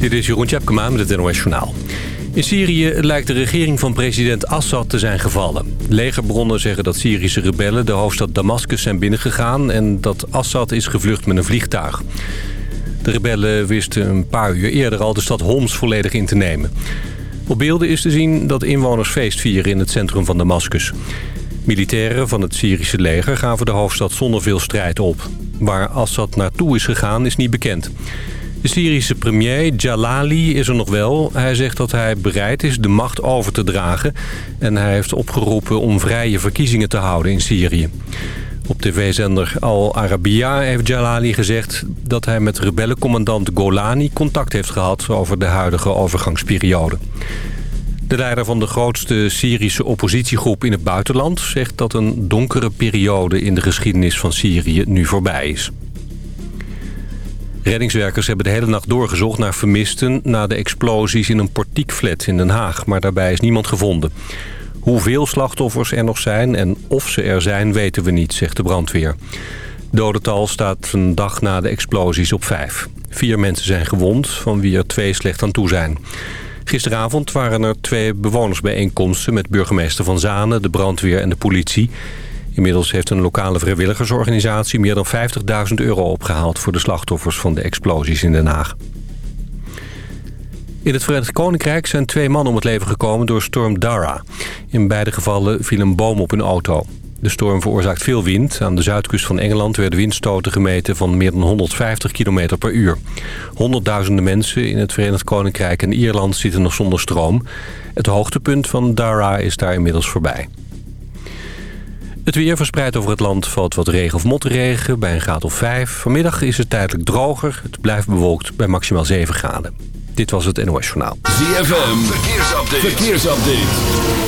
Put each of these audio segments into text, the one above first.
Dit is Jeroen Tjepkema met het NOS. In Syrië lijkt de regering van president Assad te zijn gevallen. Legerbronnen zeggen dat Syrische rebellen de hoofdstad Damascus zijn binnengegaan... en dat Assad is gevlucht met een vliegtuig. De rebellen wisten een paar uur eerder al de stad Homs volledig in te nemen. Op beelden is te zien dat inwoners feest vieren in het centrum van Damascus. Militairen van het Syrische leger gaven de hoofdstad zonder veel strijd op. Waar Assad naartoe is gegaan is niet bekend. De Syrische premier Jalali is er nog wel. Hij zegt dat hij bereid is de macht over te dragen... en hij heeft opgeroepen om vrije verkiezingen te houden in Syrië. Op tv-zender Al Arabiya heeft Jalali gezegd... dat hij met rebellencommandant Golani contact heeft gehad... over de huidige overgangsperiode. De leider van de grootste Syrische oppositiegroep in het buitenland... zegt dat een donkere periode in de geschiedenis van Syrië nu voorbij is. Reddingswerkers hebben de hele nacht doorgezocht naar vermisten... na de explosies in een portiekflat in Den Haag. Maar daarbij is niemand gevonden. Hoeveel slachtoffers er nog zijn en of ze er zijn, weten we niet, zegt de brandweer. Dodental staat een dag na de explosies op vijf. Vier mensen zijn gewond, van wie er twee slecht aan toe zijn. Gisteravond waren er twee bewonersbijeenkomsten... met burgemeester Van Zanen, de brandweer en de politie... Inmiddels heeft een lokale vrijwilligersorganisatie meer dan 50.000 euro opgehaald... voor de slachtoffers van de explosies in Den Haag. In het Verenigd Koninkrijk zijn twee mannen om het leven gekomen door storm Dara. In beide gevallen viel een boom op hun auto. De storm veroorzaakt veel wind. Aan de zuidkust van Engeland werden windstoten gemeten van meer dan 150 km per uur. Honderdduizenden mensen in het Verenigd Koninkrijk en Ierland zitten nog zonder stroom. Het hoogtepunt van Dara is daar inmiddels voorbij. Het weer verspreid over het land valt wat regen of motregen bij een graad of 5. Vanmiddag is het tijdelijk droger. Het blijft bewolkt bij maximaal 7 graden. Dit was het NOS Journaal. ZFM, verkeersupdate. verkeersupdate.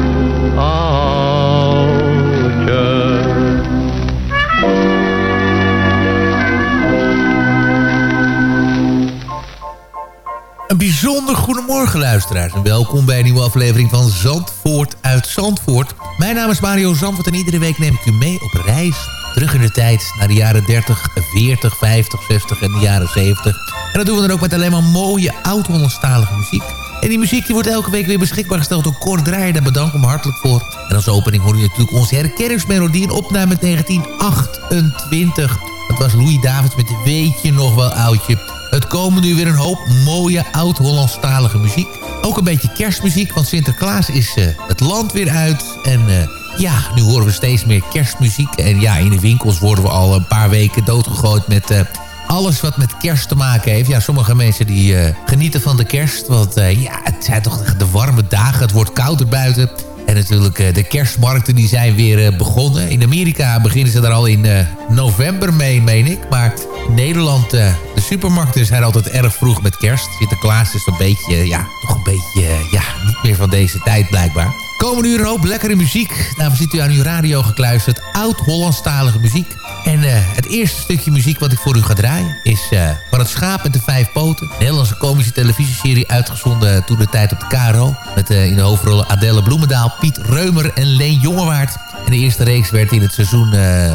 bijzonder goedemorgen luisteraars en welkom bij een nieuwe aflevering van Zandvoort uit Zandvoort. Mijn naam is Mario Zandvoort en iedere week neem ik u mee op reis. Terug in de tijd naar de jaren 30, 40, 50, 60 en de jaren 70. En dat doen we dan ook met alleen maar mooie oud-Hollandstalige muziek. En die muziek die wordt elke week weer beschikbaar gesteld door Kort Draaier. Daar bedank ik hem hartelijk voor. En als opening hoor je natuurlijk onze herkenningsmelodie. Een opname uit 1928. Dat was Louis Davids met Weet je nog wel oudje. Het komen nu weer een hoop mooie oud-Hollandstalige muziek. Ook een beetje kerstmuziek, want Sinterklaas is eh, het land weer uit. En eh, ja, nu horen we steeds meer kerstmuziek. En ja, in de winkels worden we al een paar weken doodgegooid met... eh, alles wat met kerst te maken heeft. Ja, sommige mensen die genieten van de kerst. Want ja, het zijn toch de warme dagen. Het wordt kouder buiten. En natuurlijk de kerstmarkten die zijn weer begonnen. In Amerika beginnen ze daar al in november mee, meen ik. Maar Nederland, eh, de supermarkten zijn altijd erg vroeg met kerst. Sinterklaas is een beetje, ja, toch een beetje, eh, ja, niet meer van deze tijd blijkbaar. Komende uur een hoop lekkere muziek. Daarvoor zit u aan uw radio gekluisterd. Oud-Hollandstalige muziek. En eh, het eerste stukje muziek wat ik voor u ga draaien... is eh, van het schaap met de vijf poten. Een Nederlandse komische televisieserie uitgezonden toen de tijd op de KRO. Met eh, in de hoofdrollen Adelle Bloemendaal, Piet Reumer en Leen Jongewaard. En de eerste reeks werd in het seizoen eh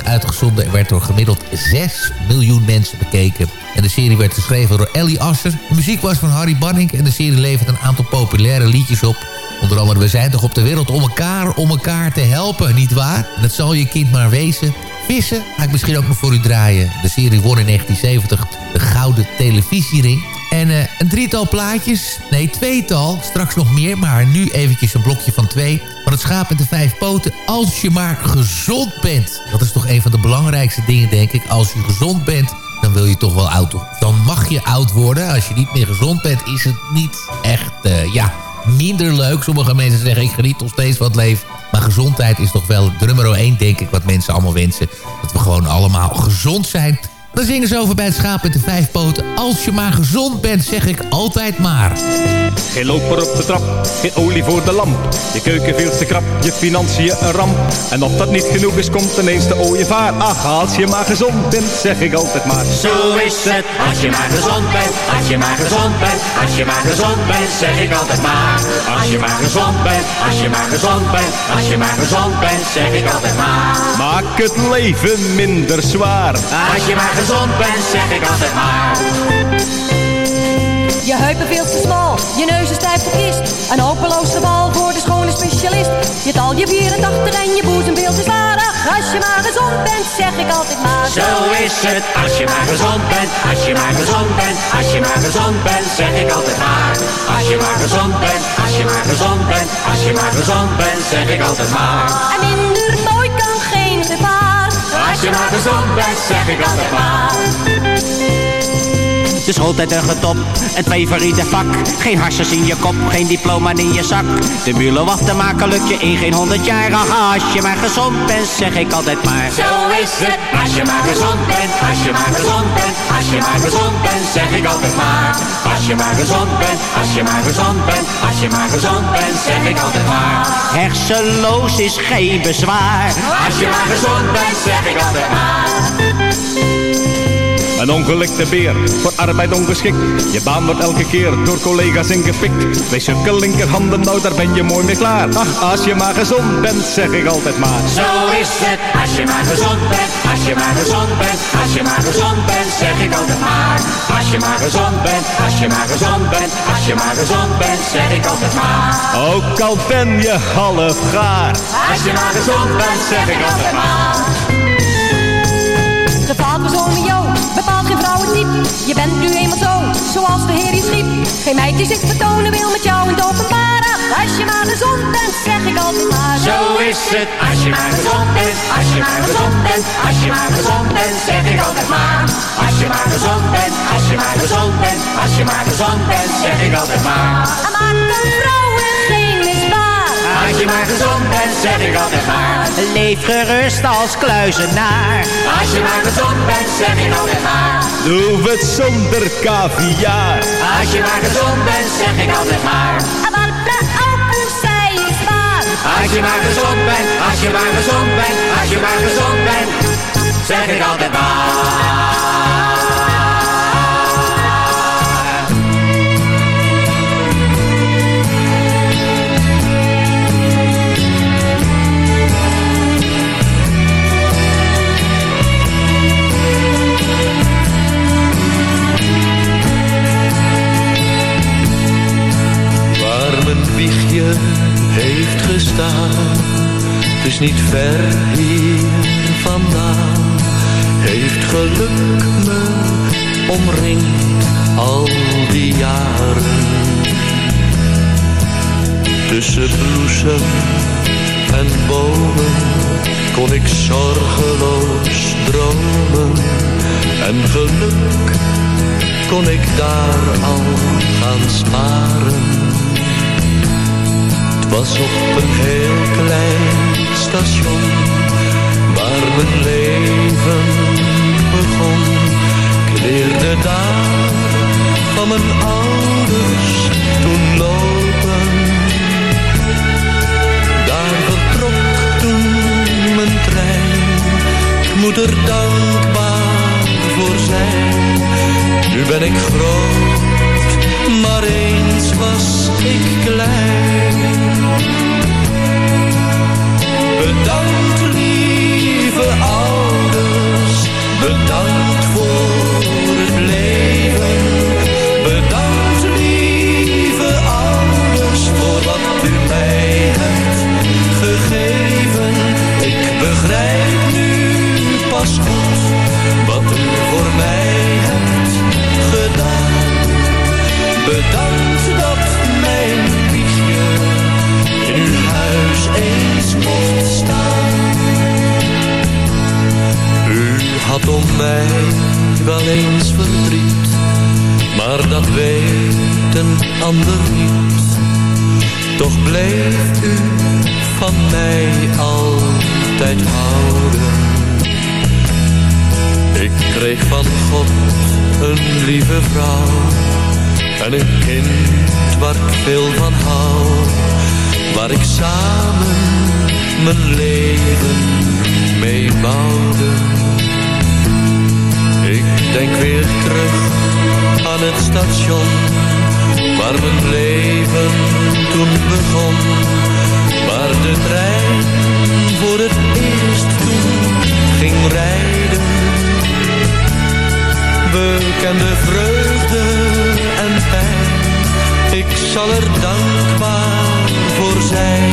1969-1970 uitgezonden... en werd door gemiddeld 6 miljoen mensen bekeken. En de serie werd geschreven door Ellie Asser. De muziek was van Harry Banning en de serie levert een aantal populaire liedjes op... Onder andere, we zijn toch op de wereld om elkaar, om elkaar te helpen, niet waar? En dat zal je kind maar wezen. Vissen ga ik misschien ook nog voor u draaien. De serie won in 1970 de Gouden Televisiering. En eh, een drietal plaatjes, nee tweetal, straks nog meer... maar nu eventjes een blokje van twee. Van het schaap met de vijf poten, als je maar gezond bent. Dat is toch een van de belangrijkste dingen, denk ik. Als je gezond bent, dan wil je toch wel oud worden. Dan mag je oud worden. Als je niet meer gezond bent, is het niet echt, eh, ja minder leuk. Sommige mensen zeggen, ik geniet nog steeds het leven. Maar gezondheid is toch wel nummer 1, denk ik, wat mensen allemaal wensen. Dat we gewoon allemaal gezond zijn. Dan zingen ze over bij het schaap met de vijf poten. Als je maar gezond bent, zeg ik altijd maar. Geen loper op de trap, geen olie voor de lamp. Je keuken veel te krap, je financiën een ramp. En of dat niet genoeg is, komt ineens de ooievaar. Ach, als je maar gezond bent, zeg ik altijd maar. Zo is het, als je maar gezond bent, als je maar gezond bent, als je maar gezond bent, zeg ik altijd maar. Als je maar gezond bent, als je maar gezond bent, als je maar gezond bent, zeg ik altijd maar. Maak het leven minder zwaar. Als je maar gezond bent, zeg ik altijd maar. Je heupen veel te smal, je neus is stijf de kist. Een hopeloos geval voor de schone specialist. Je tal je 84 en je boezem veel te zwaar. Als je maar gezond bent, zeg ik altijd maar. Zo is het, als je maar gezond bent, als je maar gezond bent, als je maar gezond bent, zeg ik altijd maar. Als je maar gezond bent, als je maar gezond bent, als je maar gezond bent, zeg ik altijd maar. En minder mooi kan geen gevaar. Als je maar gezond bent, zeg ik altijd maar. De schooltijd een getop, het favoriete vak. Geen harsjes in je kop, geen diploma in je zak. De mulen wachten te maken lukt je in geen honderd jaar. Ach, als je maar gezond bent, zeg ik altijd maar. Zo is het, als je maar gezond bent, als je maar gezond bent, als je maar gezond bent, zeg ik altijd maar. Als je maar gezond bent, als je maar gezond bent, als je maar gezond bent, zeg ik altijd maar. Hersenloos is geen bezwaar. Als je maar gezond bent, zeg ik altijd maar. Een ongelikte beer, voor arbeid ongeschikt. Je baan wordt elke keer door collega's ingepikt. Wees je linkerhanden, nou daar ben je mooi mee klaar. Ach, als je maar gezond bent, zeg ik altijd maar. Zo is het, als je maar gezond bent, als je maar gezond bent, als je maar gezond bent, zeg ik altijd maar. Als je maar gezond bent, als je maar gezond bent, als je maar gezond bent, zeg ik altijd maar. Ook al ben je half gaar. Als je maar gezond bent, zeg ik altijd maar. Gevaald persoon met jou, bepaalt geen vrouwentype. Je bent nu eenmaal zo, zoals de Heer je schiep. Geen meidje zich vertonen wil met jou in het openbaar. Ach, Als je maar gezond bent, zeg ik altijd maar. Zo is het, als je maar gezond bent, als je maar gezond bent, als je maar gezond bent, zeg ik altijd maar. Als je maar gezond bent, als je maar gezond bent, als je maar gezond bent, zeg ik altijd maar. Je maar gezond bent, zeg ik altijd maar. Leef gerust als kluizenaar. Als je maar gezond bent, zeg ik altijd maar. Doe het zonder caviar. Als je maar gezond bent, zeg ik altijd maar. Want de waar. Als je maar gezond bent, als je maar gezond bent, als je maar gezond bent, zeg ik altijd maar. Wiegje heeft gestaan, is niet ver hier vandaan. Heeft geluk me omringd al die jaren. Tussen bloesem en bomen kon ik zorgeloos dromen. En geluk kon ik daar al gaan sparen. Was op een heel klein station waar mijn leven begon. Ik daar van mijn ouders toen lopen. Daar vertrok toen mijn trein. Ik moet er dankbaar voor zijn. Nu ben ik groot, maar eens was ik klein. Bedankt lieve ouders, bedankt voor het leven. Bedankt lieve ouders voor wat u mij hebt gegeven. Ik begrijp nu pas goed wat u voor mij kreeg van God een lieve vrouw en een kind waar ik veel van hou, waar ik samen mijn leven mee bouwde. Ik denk weer terug aan het station waar mijn leven toen begon, waar de trein voor het eerst toen ging rijden. We kenden vreugde pijn, ik zal er dankbaar voor zijn.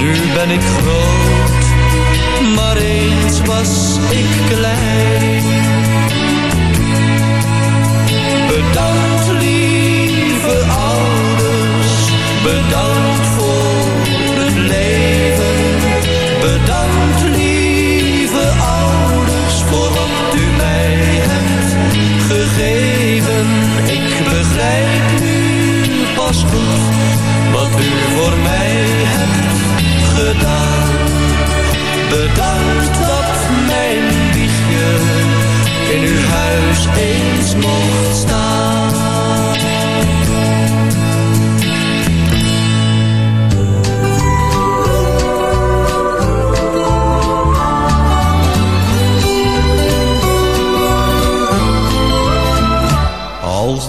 Nu ben ik groot, maar eens was ik klein. Bedankt lieve ouders, bedankt wat u voor mij hebt gedaan. Bedankt dat mijn wiegje in uw huis eens mocht staan.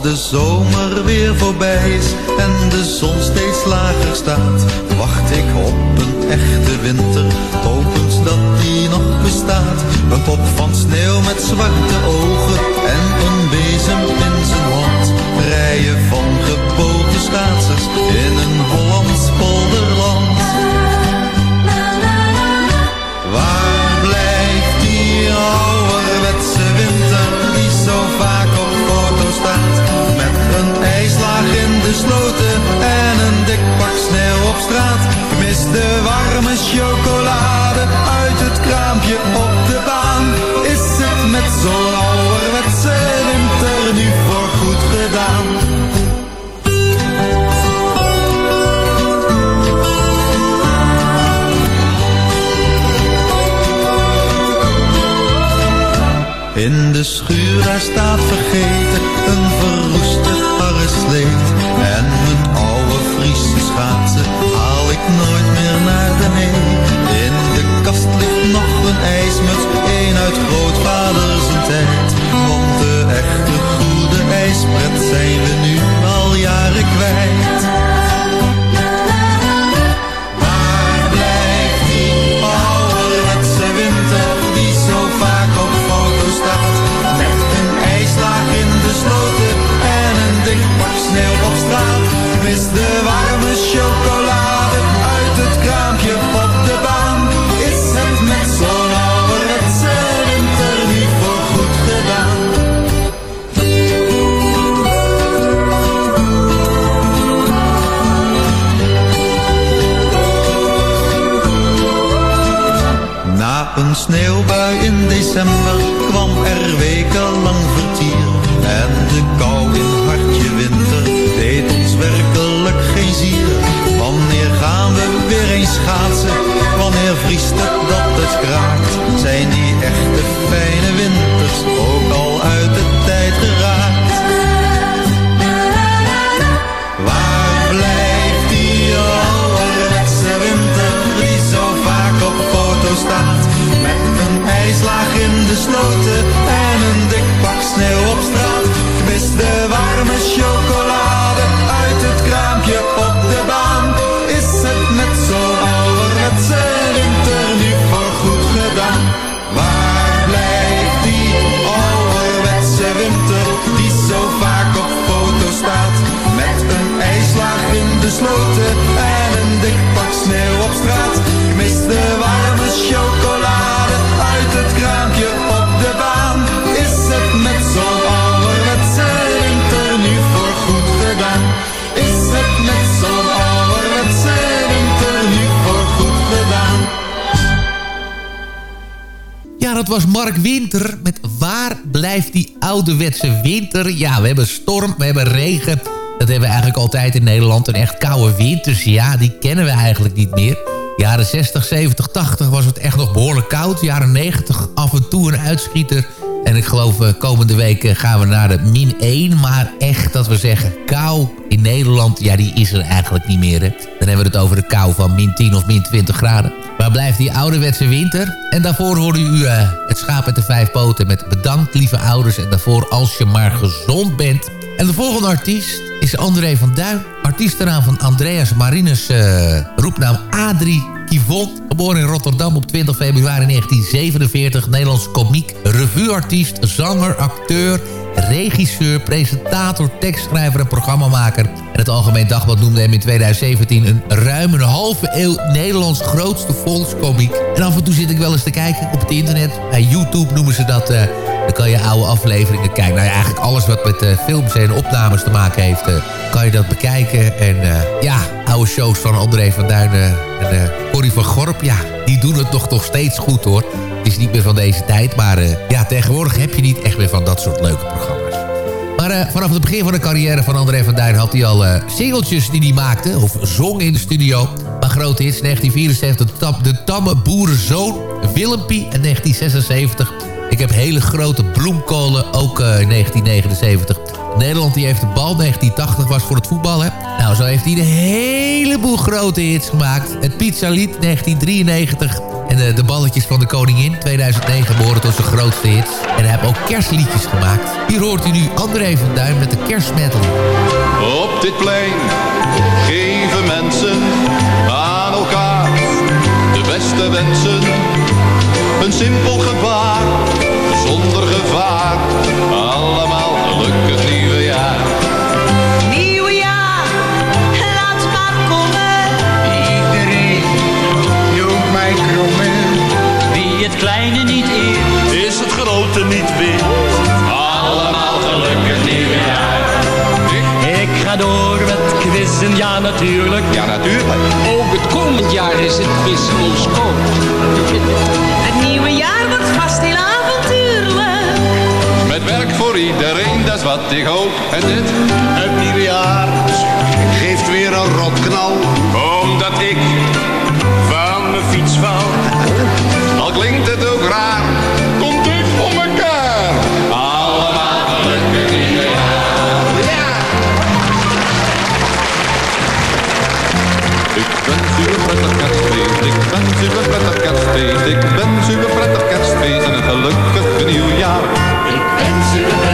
De zomer weer voorbij is en de zon steeds lager staat, wacht ik op een echte winter, hopend dat die nog bestaat. Een pop van sneeuw met zwarte ogen en een bezem in zijn hand. Rijen van gebogen schaatsers in een Hollands. De ijslaag in de sloten en een dik pak sneeuw op straat. Mis de warme chocolade dat was Mark Winter met Waar blijft die ouderwetse winter? Ja, we hebben storm, we hebben regen. Dat hebben we eigenlijk altijd in Nederland. Een echt koude winters, ja, die kennen we eigenlijk niet meer. Jaren 60, 70, 80 was het echt nog behoorlijk koud. Jaren 90 af en toe een uitschieter. En ik geloof uh, komende week uh, gaan we naar de min 1. Maar echt dat we zeggen kou in Nederland, ja die is er eigenlijk niet meer. Dan hebben we het over de kou van min 10 of min 20 graden. Waar blijft die ouderwetse winter? En daarvoor hoorde u uh, het schaap met de vijf poten met bedankt lieve ouders. En daarvoor als je maar gezond bent. En de volgende artiest is André van Duin. Artiestenaam van Andreas Marinus, roepnaam Adrie Kivon. Geboren in Rotterdam op 20 februari 1947. Nederlands komiek, revueartiest, zanger, acteur regisseur, presentator, tekstschrijver en programmamaker. En het Algemeen Dagblad noemde hem in 2017 een ruim een halve eeuw Nederlands grootste volkscomiek. En af en toe zit ik wel eens te kijken op het internet. Bij YouTube noemen ze dat... Uh, dan kan je oude afleveringen kijken. Nou ja, eigenlijk alles wat met uh, films en opnames te maken heeft... Uh, kan je dat bekijken. En ja, oude shows van André van Duinen en Corrie van Gorp... ja, die doen het nog, toch steeds goed hoor. Het is niet meer van deze tijd, maar ja, tegenwoordig heb je niet echt meer van dat soort leuke programma's. Maar vanaf het begin van de carrière van André van Duin had hij al singeltjes die hij maakte, of zong in de studio. Maar grote hits, 1974, de, de tamme boerenzoon, Willempie en 1976. Ik heb hele grote bloemkolen, ook in 1979. Nederland die heeft de bal, 1980 was voor het voetbal. Hè? Nou, zo heeft hij een heleboel grote hits gemaakt. Het Pizzalied, 1993. En de, de, balletjes van de koningin, 2009, behoren tot zijn grootste hits. En hij heeft ook kerstliedjes gemaakt. Hier hoort u nu André van Duin met de kerstmetal. Op dit plein geven mensen aan elkaar de beste wensen. Een simpel gebaar. Allemaal gelukkig nieuwe jaar. Nieuwe jaar, laat maar komen. Iedereen noemt mij krommen. Wie het kleine niet eert, is het grote niet weer. Allemaal gelukkig nieuwe jaar. Ik ga door met quizzen, ja natuurlijk. Ja, natuurlijk. Ook het komend jaar is het quiz ons kort. Voor iedereen, dat is wat ik hoop. En dit? Het nieuwe jaar geeft weer een rotknal. Omdat ik van mijn fiets val. Al klinkt het ook raar, komt dit voor elkaar. Allemaal gelukkig nieuwe jaar. Ja! Ik wens u een prettig kerstfeest, ik wens u een prettig kerstfeest, ik wens u een prettig kerstfeest en een gelukkig nieuwjaar. Ik wens u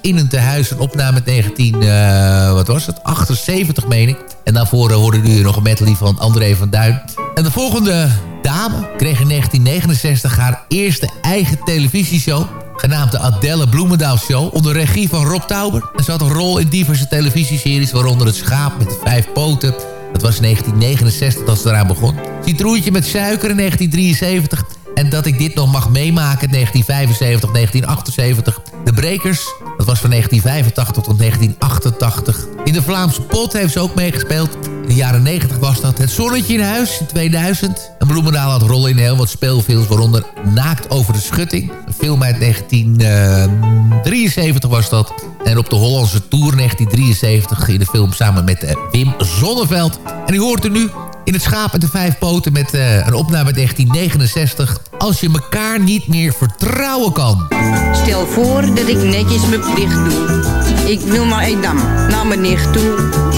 in een tehuis. Een opname uit 19, eh, wat was het? 78 meen ik. En daarvoor uh, hoorde u nog een medley van André van Duin. En de volgende dame kreeg in 1969 haar eerste eigen televisieshow. Genaamd de Adelle Bloemendaal Show. Onder regie van Rob Tauber. En ze had een rol in diverse televisieseries. Waaronder Het Schaap met Vijf Poten. Dat was in 1969 dat ze eraan begon. Citroentje met suiker in 1973. En dat ik dit nog mag meemaken, 1975, 1978. De Brekers, dat was van 1985 tot 1988. In de Vlaamse pot heeft ze ook meegespeeld. In de jaren 90 was dat Het Zonnetje in Huis in 2000. En Bloemendaal had rollen in heel wat speelfilms, waaronder Naakt over de Schutting. Een film uit 1973 was dat. En op de Hollandse Tour 1973 in de film samen met eh, Wim Zonneveld. En u hoort er nu in het schaap met de vijf poten met uh, een opname uit 1969. Als je elkaar niet meer vertrouwen kan. Stel voor dat ik netjes mijn plicht doe. Ik wil naar Edam, naar mijn nicht toe.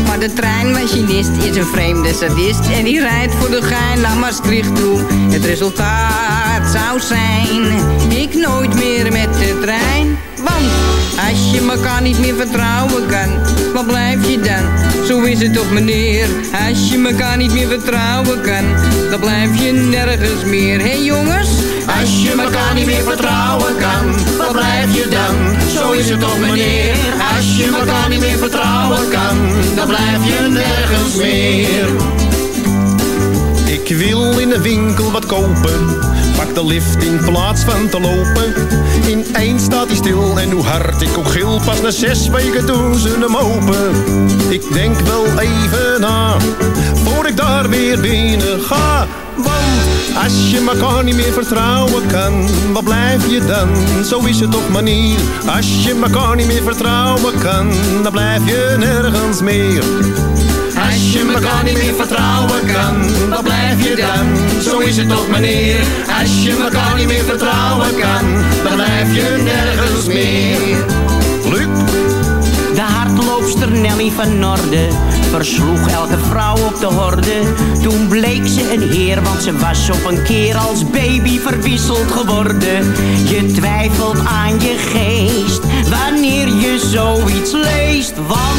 Maar de treinmachinist is een vreemde sadist. En die rijdt voor de gein naar Maastricht toe. Het resultaat zou zijn, ik nooit meer met de trein. Want als je elkaar niet meer vertrouwen kan, wat blijf je dan? Zo is het toch meneer, als je elkaar niet meer vertrouwen kan, dan blijf je nergens meer. Hé hey jongens, Als je elkaar niet meer vertrouwen kan, wat blijf je dan? Zo is het toch meneer. Als je elkaar niet meer vertrouwen kan, dan blijf je nergens meer. Ik wil in de winkel wat kopen. Pak de lift in plaats van te lopen. In één staat hij stil en hoe hard ik ook gil. Pas na zes weken doen ze hem open. Ik denk wel even na, voor ik daar weer binnen ga. Want Als je elkaar niet meer vertrouwen kan, wat blijf je dan? Zo is het toch manier. Als je elkaar niet meer vertrouwen kan, dan blijf je nergens meer. Als je elkaar niet meer vertrouwen kan, wat blijf je dan? Zo is het toch meneer. Als je elkaar niet meer vertrouwen kan, dan blijf je nergens meer. Luc? De hardloopster Nelly van Norde versloeg elke vrouw op de horde. Toen bleek ze een heer, want ze was op een keer als baby verwisseld geworden. Je twijfelt aan je geest wanneer je zoiets leest. Want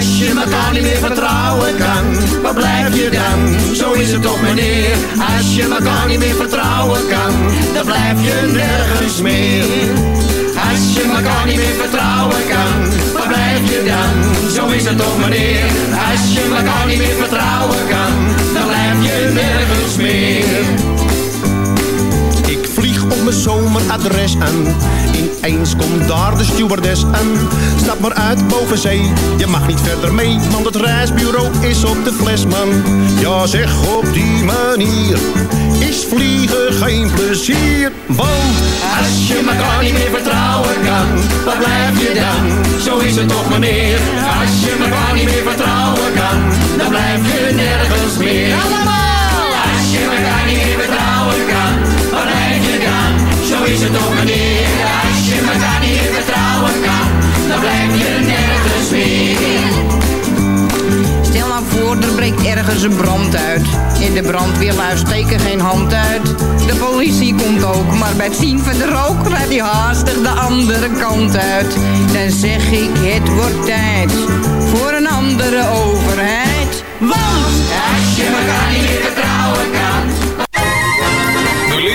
Als je elkaar niet meer vertrouwen kan, wat blijf je dan? Zo is het toch meneer. Als je elkaar niet meer vertrouwen kan, dan blijf je nergens meer. Als je elkaar niet meer vertrouwen kan, wat blijf je dan? Zo is het toch meneer. Als je elkaar niet meer vertrouwen kan, dan blijf je nergens meer. Zomeradres aan. Ineens komt daar de stewardess aan. Stap maar uit boven zee, je mag niet verder mee, want het reisbureau is op de fles, man. Ja, zeg op die manier is vliegen geen plezier. Want als je elkaar niet meer vertrouwen kan, wat blijf je dan? Zo is het toch meneer. Als je elkaar niet meer vertrouwen kan, dan blijf je nergens meer. Allemaal! Als je vertrouwen kan, dan blijf je nergens meer. Stel nou voor, er breekt ergens een brand uit. In de brandweerlui steken geen hand uit. De politie komt ook, maar bij het zien van de rook rijdt hij haastig de andere kant uit. Dan zeg ik, het wordt tijd voor een andere overheid. Want als je elkaar niet vertrouwen kan.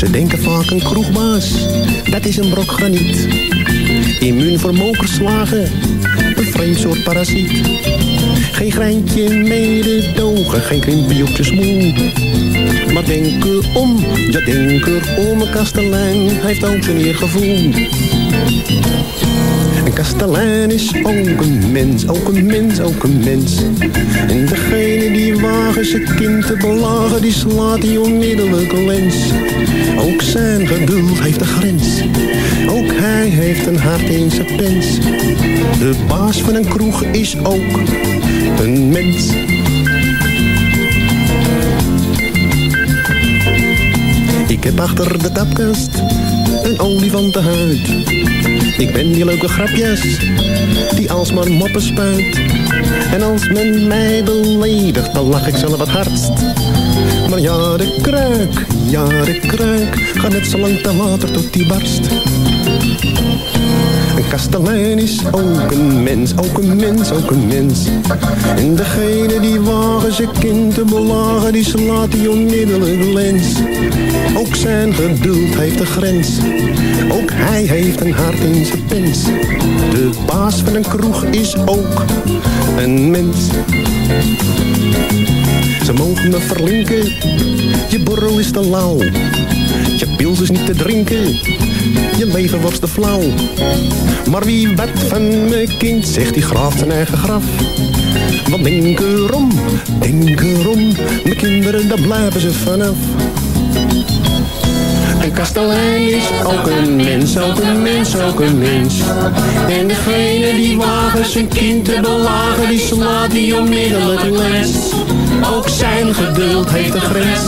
Ze denken vaak een kroegbaas, dat is een brok graniet. Immuunvermogen verslagen, een vreemd soort parasiet. Geen greintje mededogen, geen krimpje op je smoel. Maar denk erom, ja denk erom, een kastelein heeft ook zijn eergevoel. Kastelein is ook een mens, ook een mens, ook een mens. En degene die wagen zijn kind te belagen, die slaat die onmiddellijk lens. Ook zijn geduld heeft een grens, ook hij heeft een hart in zijn pens. De baas van een kroeg is ook een mens. Ik heb achter de tapkast een olifantenhuid. Ik ben die leuke grapjes die alsmaar moppen spuit. En als men mij beledigt, dan lach ik zelf het hardst. Maar ja, de kruik, ja, de kruik gaat net zo lang te water tot die barst. Kastelein is ook een mens, ook een mens, ook een mens. En degene die wagen zijn kind te belagen, die slaat die onmiddellijk lens. Ook zijn geduld heeft een grens, ook hij heeft een hart in zijn pens. De baas van een kroeg is ook een mens. Ze mogen me verlinken, je borrel is te lauw. Je pils is niet te drinken, je leven was te flauw. Maar wie wat van mijn kind zegt, die graaft zijn eigen graf. Want denk erom, denk erom, mijn kinderen, daar blijven ze vanaf. Een kastelein is ook een mens, ook een mens, ook een mens. En degene die wagen zijn kind te belagen, die slaat die onmiddellijk lens. Ook zijn geduld heeft een grens,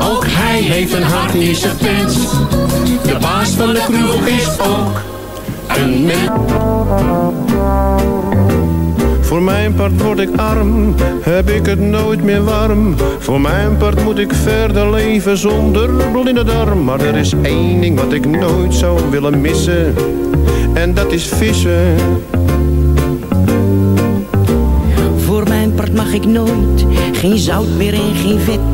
ook hij hij heeft een hart in zijn pens. De baas van de kroeg is ook een mens. Voor mijn part word ik arm, heb ik het nooit meer warm. Voor mijn part moet ik verder leven zonder blinde darm. Maar er is één ding wat ik nooit zou willen missen. En dat is vissen. Voor mijn part mag ik nooit, geen zout meer en geen vet.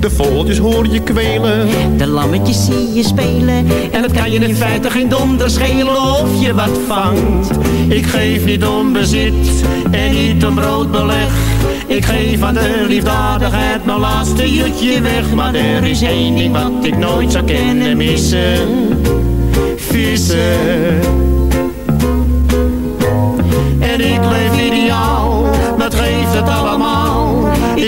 De vogeltjes hoor je kwelen. De lammetjes zie je spelen. En het kan je in feite geen donder schelen of je wat vangt. Ik geef niet om bezit en niet om broodbeleg. Ik geef aan de liefdadigheid mijn laatste jutje weg. Maar er is één ding wat ik nooit zou kennen missen. Vissen.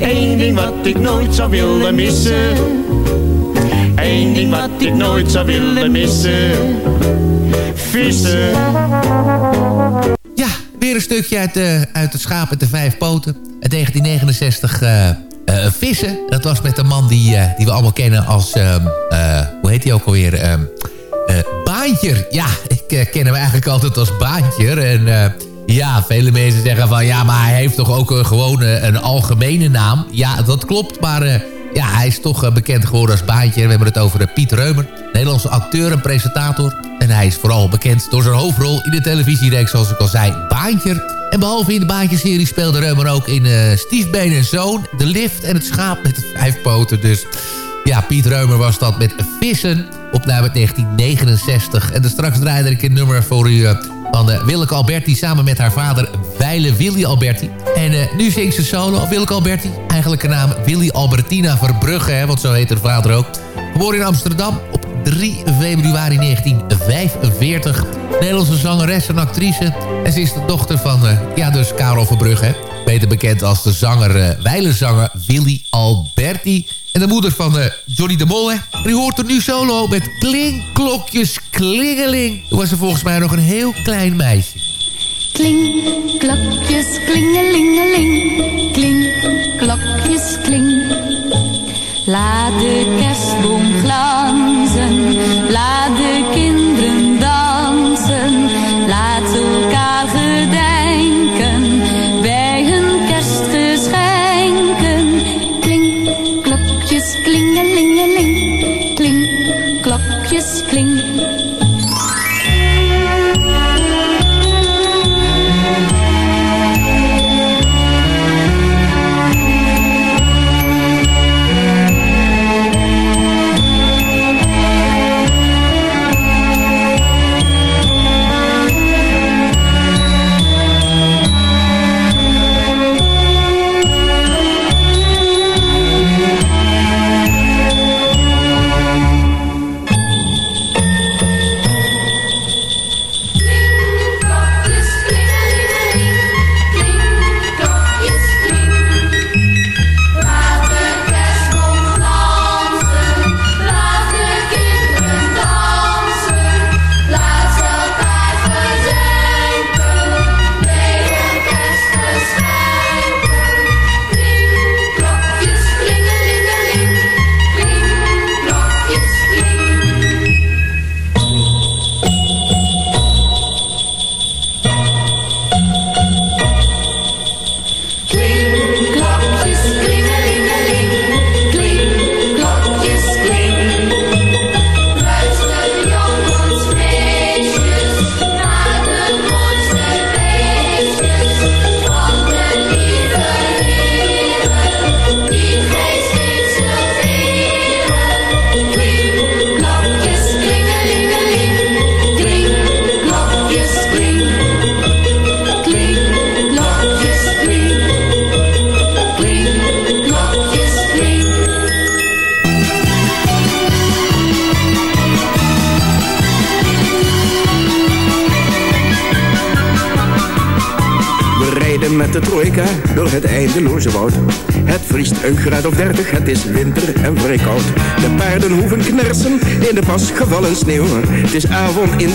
Eén ding wat ik nooit zou willen missen. Eén ding wat ik nooit zou willen missen. Vissen. Ja, weer een stukje uit, de, uit het schaap met de vijf poten. Uit 1969 eh, eh, Vissen. Dat was met de man die, eh, die we allemaal kennen als... ehm, eh, hoe heet hij ook alweer? Ehm, eh, Baantjer. Ja, ik ken hem eigenlijk altijd als Baantjer. En ja, vele mensen zeggen van... Ja, maar hij heeft toch ook een, gewoon eh, een algemene naam? Ja, dat klopt, maar... eh, ja, hij is toch eh, bekend geworden als Baantje. We hebben het over eh, Piet Reumer. Nederlandse acteur en presentator. En hij is vooral bekend door zijn hoofdrol in de televisiereeks, zoals ik al zei, Baantjer. En behalve in de Baantje-serie speelde Reumer ook in Stiefbeen en Zoon, De Lift en het Schaap met de vijf poten. Dus ja, Piet Reumer was dat met Vissen, opname uit 1969. En dan straks draaide ik een nummer voor u... eh, van uh, Willeke Alberti samen met haar vader Weile Willy Alberti. En uh, nu zingt ze solo, Willeke Alberti. Eigenlijk een naam Willy Albertina Verbrugge, hè, want zo heet haar vader ook. Geboren in Amsterdam op 3 februari 1945. Nederlandse zangeres en actrice. En ze is de dochter van, uh, ja dus Karel Verbrugge. Beter bekend als de zanger, uh, wijlenzanger Willy Alberti. En de moeder van uh, Johnny de Mol. Hè. U hoort er nu solo met klinkklokjes klingeling. Toen was ze volgens mij nog een heel klein meisje. Kling, klokjes, klingelingeling. Kling, klokjes, kling. Laat de kerstboom glanzen. Laat de kinderen dansen.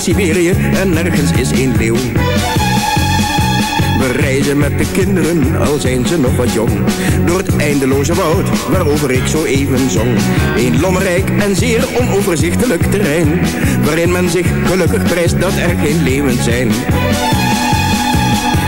Siberië en nergens is een leeuw. We reizen met de kinderen, al zijn ze nog wat jong. Door het eindeloze woud, waarover ik zo even zong. Een lommerrijk en zeer onoverzichtelijk terrein. Waarin men zich gelukkig prijst dat er geen leeuwen zijn.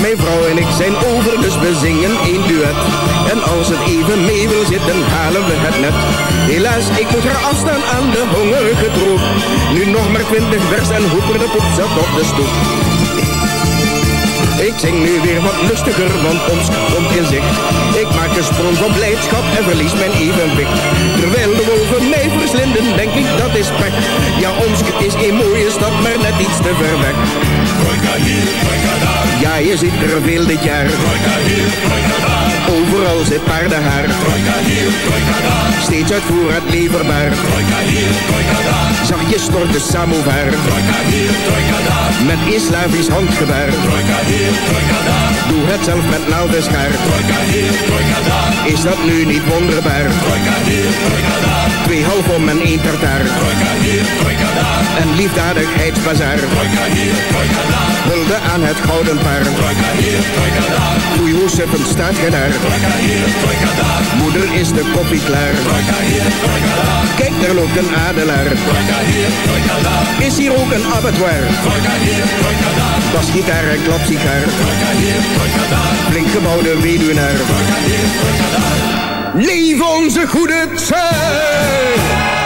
Mijn vrouw en ik zijn over, dus we zingen één duet. En als het even mee wil zitten, halen we het net. Helaas, ik moet haar afstaan aan de hongerige troep. Nu nog maar twintig vers en hoeper de poep zat op de stoep. Ik zing nu weer wat lustiger, want ons komt in zicht. Ik maak een sprong van blijdschap en verlies mijn evenwicht. Terwijl de wolven mij verslinden, denk ik dat is pek. Ja, Omsk is een mooie stad, maar net iets te ver weg. Ja, je ziet er veel dit jaar. Overal zit paardenhaar. hier. Steeds uit voorraad leverbaar. Zag je stort de samovar. Met een Slavisch handgebaar. Doe het zelf met naaldenschaar. hier, daar. Is dat nu niet wonderbaar? Twee half om en één tartaar. Een liefdadigheidsbazaar. Hulde aan het gouden paar. hier, daar. Goeie Josefen staat je daar. hier, daar. Moeder is de koffie klaar. Kijk, daar loopt een adelaar. Is hier ook een abattoir? daar. Basgitaar en klapsigaar. Hier, daar. Flink gebouwde weduwnaar. Leef onze goede tijd!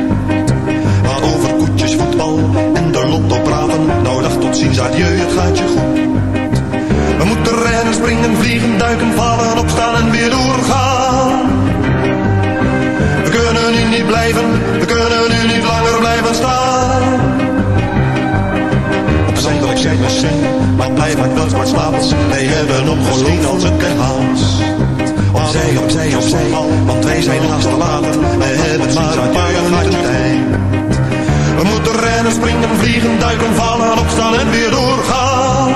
Tot ziens, adieu, het gaat je goed. We moeten rennen, springen, vliegen, duiken, vallen, opstaan en weer doorgaan. We kunnen nu niet blijven, we kunnen nu niet langer blijven staan. Opzij dat ik zeg maar blijf maar wel slapen. Wij hebben ongelooflijk als het haast. Opzij, opzij, opzij, want wij zijn haast te laat. Wij hebben maar een paar minuten tijd. We moeten rennen, springen, vliegen, duiken, vallen, opstaan en weer doorgaan.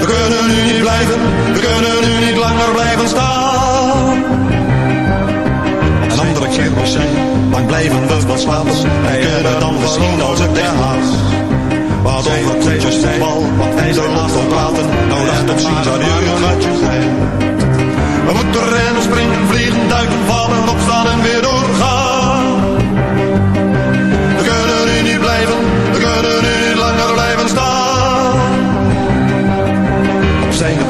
We kunnen nu niet blijven, we kunnen nu niet langer blijven staan. En andere keer was zijn, dan blijven we wel slapen. Wij kunnen dan misschien als het haast. Wat over tweetjes voetbal, wat wij zo laat op praten. Nou laat het zien, zou je zijn. We moeten rennen, springen, vliegen, duiken, vallen, opstaan en weer doorgaan.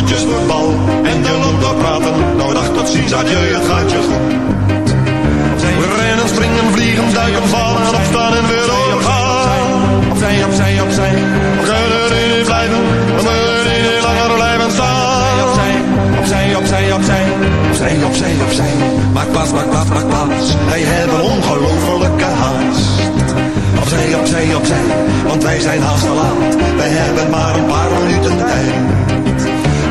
En de lotto praten. Nou dag tot ziens, adieu, het gaat je goed. We rennen, springen, vliegen, duiken, vallen, opstaan en weer doorgaan. Opzij, opzij, opzij, we kunnen nu niet blijven, we kunnen nu niet langer blijven staan. Opzij, opzij, opzij, opzij, opzij, opzij, maak plaats, maak plaats, maak plaats. Wij hebben ongelofelijke haast. Opzij, opzij, opzij, want wij zijn haast te laat. Wij hebben maar een paar minuten tijd.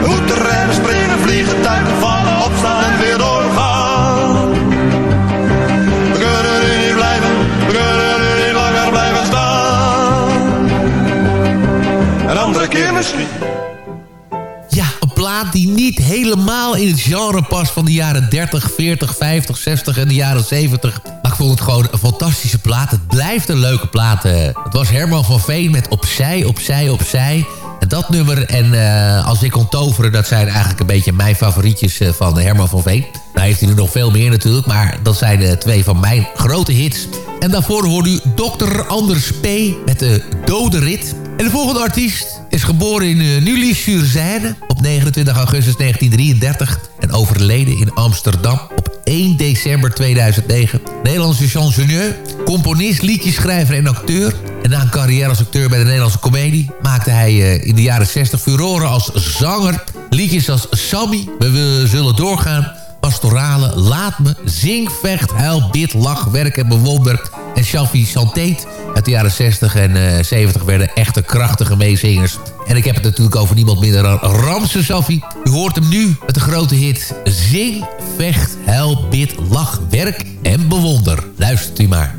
We moeten rennen, springen, vliegen, duiken, vallen, opstaan en weer doorgaan. We kunnen nu blijven, we kunnen nu langer blijven staan. Een andere keer misschien. Ja, een plaat die niet helemaal in het genre past van de jaren 30, 40, 50, 60 en de jaren 70. Maar ik vond het gewoon een fantastische plaat. Het blijft een leuke plaat. eh. Het was Herman van Veen met Opzij, Opzij, Opzij. Dat nummer en eh, Als ik kon toveren... dat zijn eigenlijk een beetje mijn favorietjes eh, van Herman van Veen. Nou heeft hij er nog veel meer natuurlijk... maar dat zijn eh, twee van mijn grote hits. En daarvoor hoorde u Dr. Anders P. met de Dode Rit. En de volgende artiest is geboren in uh, Nully-sur-Seine op 29 augustus 1933 en overleden in Amsterdam op 1 december 2009. Nederlandse chansonneur, componist, liedjeschrijver en acteur. En na een carrière als acteur bij de Nederlandse Comedie... maakte hij uh, in de jaren 60 furoren als zanger. Liedjes als Sammy, We, Zullen Doorgaan... pastorale Laat me, zing, vecht, huil, bid, lach, werk en bewonder. En Shafi Santeet uit de jaren 60 en uh, 70 werden echte krachtige meezingers. En ik heb het natuurlijk over niemand minder dan Ramse Safi. U hoort hem nu met de grote hit Zing, vecht, huil, bid, lach, werk en bewonder. Luistert u maar.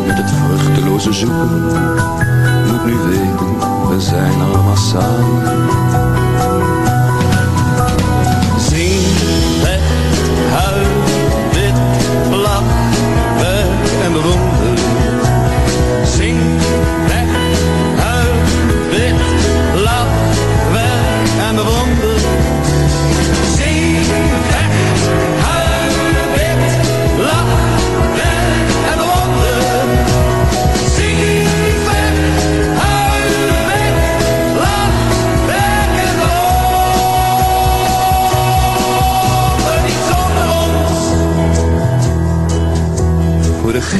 het vruchteloze zoeken. Moet nu weten, we zijn allemaal samen.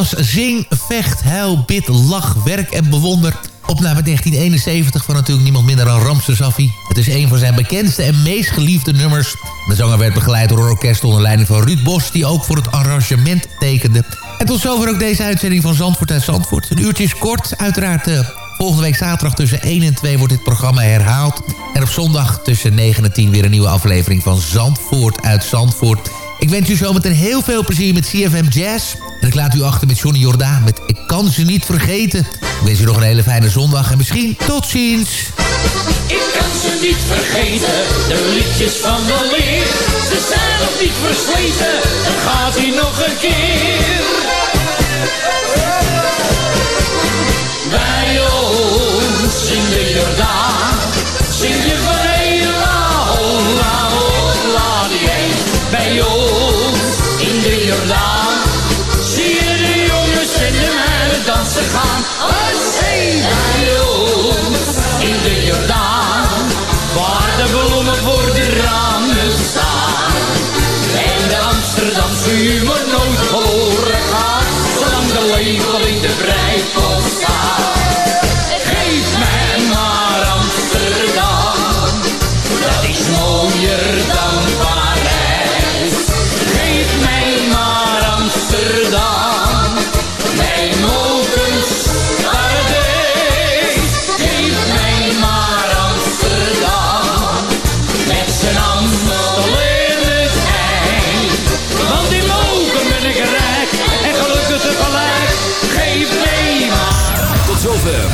was Zing, Vecht, Huil, Bid, Lach, Werk en Bewonder. Opname 1971 van natuurlijk niemand minder dan Ramse. Het is een van zijn bekendste en meest geliefde nummers. De zanger werd begeleid door een orkest onder leiding van Ruud Bos... die ook voor het arrangement tekende. En tot zover ook deze uitzending van Zandvoort uit Zandvoort. Een uurtje is kort, uiteraard... eh, Volgende week zaterdag tussen 1 en 2 wordt dit programma herhaald. En op zondag tussen 9 en 10 weer een nieuwe aflevering van Zandvoort uit Zandvoort. Ik wens u zometeen heel veel plezier met CFM Jazz. En ik laat u achter met Johnny Jordaan met Ik kan ze niet vergeten. Ik wens u nog een hele fijne zondag en misschien tot ziens. Ik kan ze niet vergeten, de liedjes van de leer. Ze zijn nog niet versleten, dan gaat hij nog een keer. Bij ons in de Jordaan,